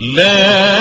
لا